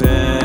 open